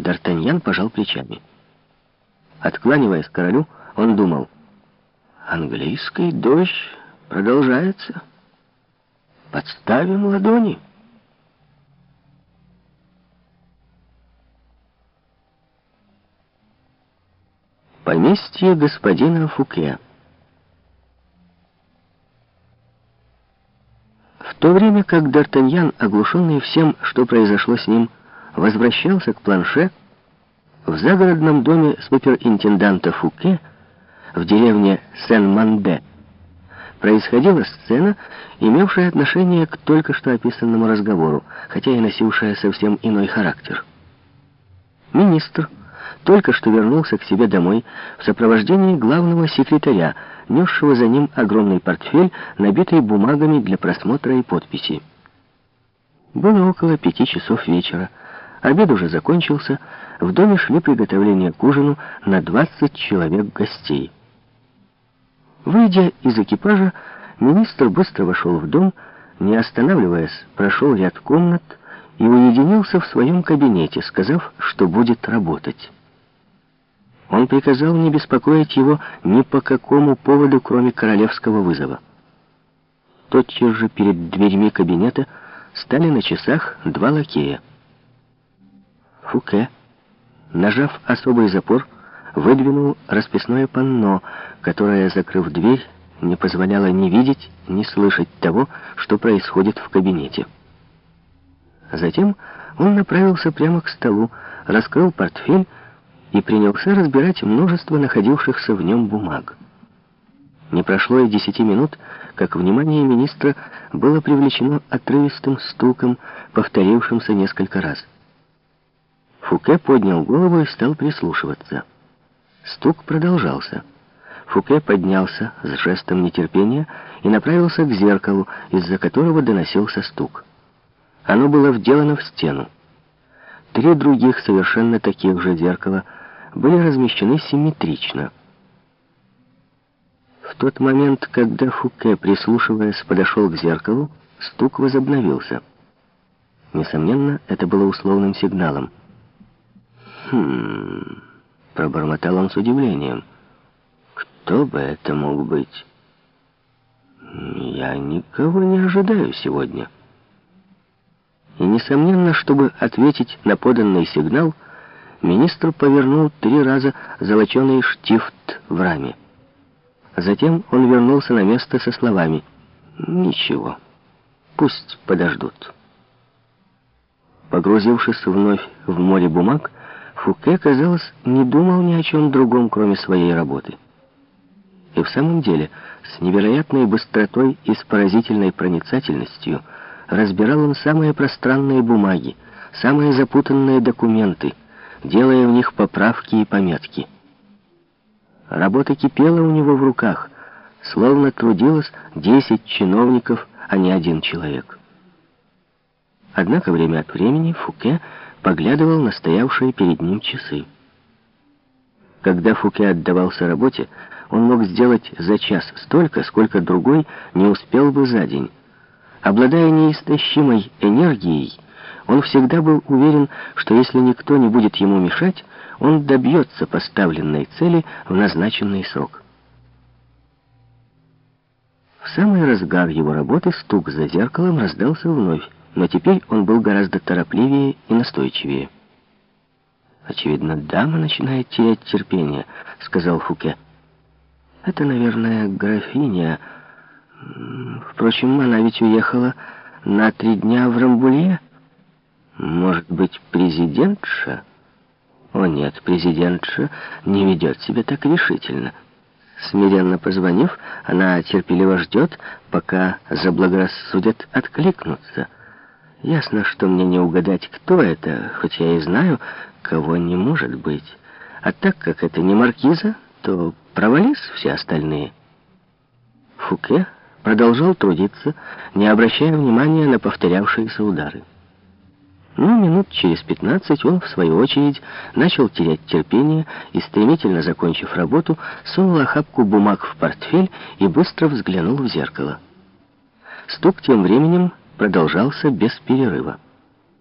Д'Артаньян пожал плечами. Откланиваясь королю, он думал, «Английский дождь продолжается. Подставим ладони». Поместье господина Фуке. В то время как Д'Артаньян, оглушенный всем, что произошло с ним, возвращался к планше, в загородном доме суперинтенданта Фуке в деревне Сен-Манде происходила сцена, имевшая отношение к только что описанному разговору, хотя и носившая совсем иной характер. Министр только что вернулся к себе домой в сопровождении главного секретаря, несшего за ним огромный портфель, набитый бумагами для просмотра и подписи. Было около пяти часов вечера. Обед уже закончился, в доме шли приготовления к ужину на 20 человек гостей. Выйдя из экипажа, министр быстро вошел в дом, не останавливаясь, прошел ряд комнат и уединился в своем кабинете, сказав, что будет работать. Он приказал не беспокоить его ни по какому поводу, кроме королевского вызова. Тотчас же перед дверьми кабинета стали на часах два лакея. Фуке, нажав особый запор, выдвинул расписное панно, которое, закрыв дверь, не позволяло ни видеть, ни слышать того, что происходит в кабинете. Затем он направился прямо к столу, раскрыл портфель и принялся разбирать множество находившихся в нем бумаг. Не прошло и десяти минут, как внимание министра было привлечено отрывистым стуком, повторившимся несколько раз. Фуке поднял голову и стал прислушиваться. Стук продолжался. Фуке поднялся с жестом нетерпения и направился к зеркалу, из-за которого доносился стук. Оно было вделано в стену. Три других совершенно таких же зеркала были размещены симметрично. В тот момент, когда Фуке, прислушиваясь, подошел к зеркалу, стук возобновился. Несомненно, это было условным сигналом. «Хм...» — пробормотал он с удивлением. «Кто бы это мог быть?» «Я никого не ожидаю сегодня». И, несомненно, чтобы ответить на поданный сигнал, министр повернул три раза золоченый штифт в раме. Затем он вернулся на место со словами «Ничего, пусть подождут». Погрузившись вновь в море бумаг, Фуке, казалось, не думал ни о чем другом, кроме своей работы. И в самом деле, с невероятной быстротой и с поразительной проницательностью разбирал он самые пространные бумаги, самые запутанные документы, делая в них поправки и пометки. Работа кипела у него в руках, словно трудилось десять чиновников, а не один человек. Однако время от времени Фуке поглядывал на стоявшие перед ним часы. Когда Фуке отдавался работе, он мог сделать за час столько, сколько другой не успел бы за день. Обладая неистощимой энергией, он всегда был уверен, что если никто не будет ему мешать, он добьется поставленной цели в назначенный срок. В самый разгар его работы стук за зеркалом раздался вновь но теперь он был гораздо торопливее и настойчивее. «Очевидно, дама начинает терять терпение», — сказал Фуке. «Это, наверное, графиня. Впрочем, она ведь уехала на три дня в Рамбулье. Может быть, президентша?» «О нет, президентша не ведет себя так решительно». Смиренно позвонив, она терпеливо ждет, пока заблагорассудят откликнуться — Ясно, что мне не угадать, кто это, хоть я и знаю, кого не может быть. А так как это не маркиза, то провались все остальные. Фуке продолжал трудиться, не обращая внимания на повторявшиеся удары. Но минут через пятнадцать он, в свою очередь, начал терять терпение и, стремительно закончив работу, сунул охапку бумаг в портфель и быстро взглянул в зеркало. Стук тем временем продолжался без перерыва.